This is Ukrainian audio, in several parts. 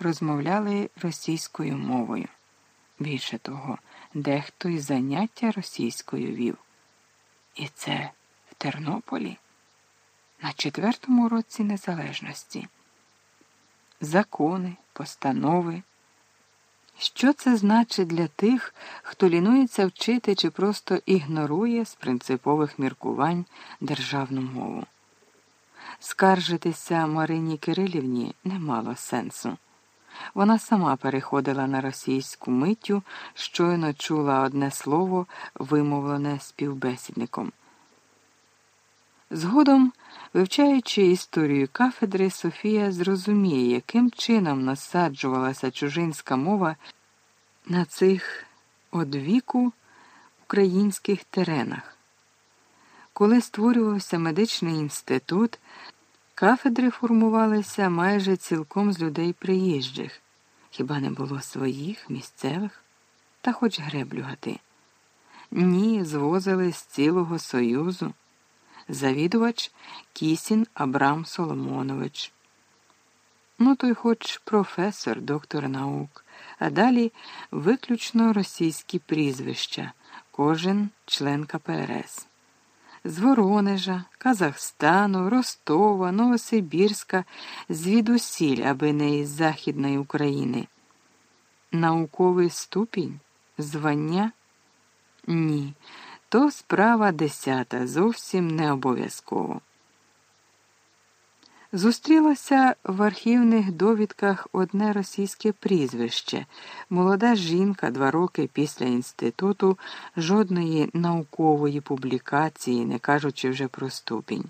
розмовляли російською мовою. Більше того, дехто й заняття російською вів. І це в Тернополі на четвертому році незалежності. Закони, постанови. Що це значить для тих, хто лінується вчити чи просто ігнорує з принципових міркувань державну мову? Скаржитися Марині Кирилівні не мало сенсу. Вона сама переходила на російську миттю, щойно чула одне слово, вимовлене співбесідником. Згодом, вивчаючи історію кафедри, Софія зрозуміє, яким чином насаджувалася чужинська мова на цих одвіку українських теренах. Коли створювався медичний інститут, кафедри формувалися майже цілком з людей приїжджих, хіба не було своїх, місцевих, та хоч греблюгати. Ні, звозили з цілого Союзу завідувач Кісін Абрам Соломонович. Ну, той хоч професор, доктор наук, а далі виключно російські прізвища, кожен член КПРС. З Воронежа, Казахстану, Ростова, Новосибірська, звідусіль, аби не із Західної України. Науковий ступінь? Звання? Ні то справа десята, зовсім не обов'язково. Зустрілося в архівних довідках одне російське прізвище. Молода жінка два роки після інституту жодної наукової публікації, не кажучи вже про ступінь.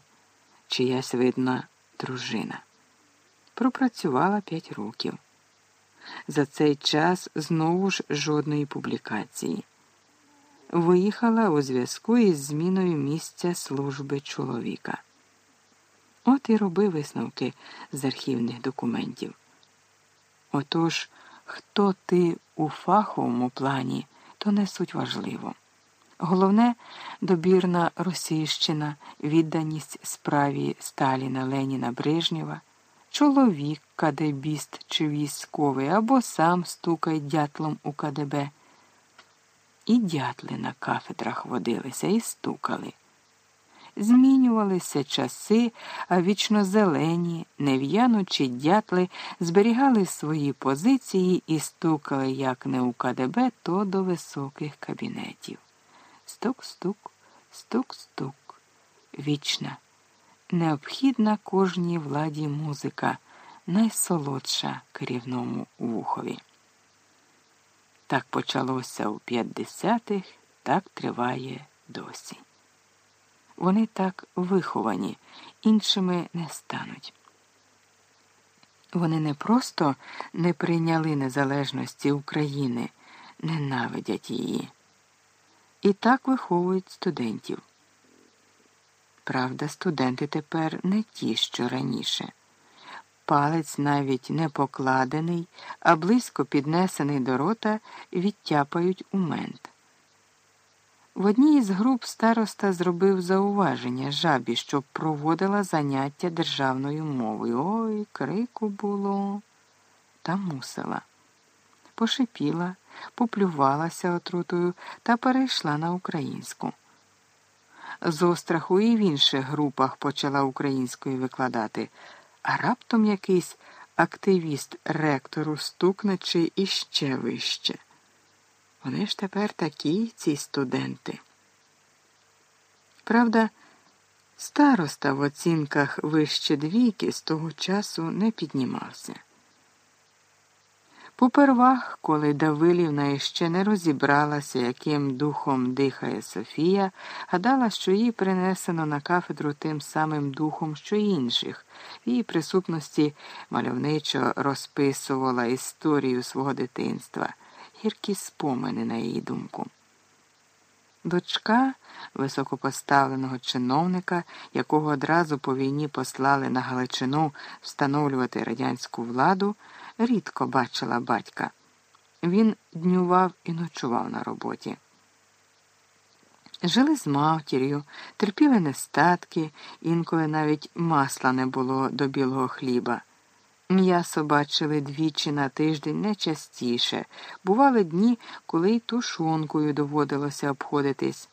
Чиясь видна дружина. Пропрацювала п'ять років. За цей час знову ж жодної публікації виїхала у зв'язку із зміною місця служби чоловіка. От і роби висновки з архівних документів. Отож, хто ти у фаховому плані, то не суть важливо. Головне добірна російщина, відданість справі Сталіна Леніна Брежнєва, чоловік, кадебіст чи військовий, або сам стукай дятлом у КДБ. І дятли на кафедрах водилися і стукали. Змінювалися часи, а вічно зелені, нев'янучі дятли зберігали свої позиції і стукали як не у КДБ, то до високих кабінетів. Стук-стук, стук-стук. Вічна, необхідна кожній владі музика, найсолодша керівному вухові. Так почалося у 50-х, так триває досі. Вони так виховані, іншими не стануть. Вони не просто не прийняли незалежності України, ненавидять її. І так виховують студентів. Правда, студенти тепер не ті, що раніше палець навіть не покладений, а близько піднесений до рота, відтяпають у мент. В одній із груп староста зробив зауваження жабі, щоб проводила заняття державною мовою. Ой, крику було, та мусила. Пошипіла, поплювалася отрутою та перейшла на українську. З остраху і в інших групах почала українською викладати а раптом якийсь активіст ректору стукне чи іще вище. Вони ж тепер такі, ці студенти. Правда, староста в оцінках вище двійки з того часу не піднімався. Попервах, коли Давилівна іще не розібралася, яким духом дихає Софія, гадала, що їй принесено на кафедру тим самим духом, що інших, її присутності мальовничо розписувала історію свого дитинства, гіркі спомини на її думку. Дочка високопоставленого чиновника, якого одразу по війні послали на Галичину встановлювати радянську владу рідко бачила батька. Він днював і ночував на роботі. Жили з матір'ю, терпіли нестатки, інколи навіть масла не було до білого хліба. М'ясо бачили двічі на тиждень не частіше. Бували дні, коли й тушонкою доводилося обходитись.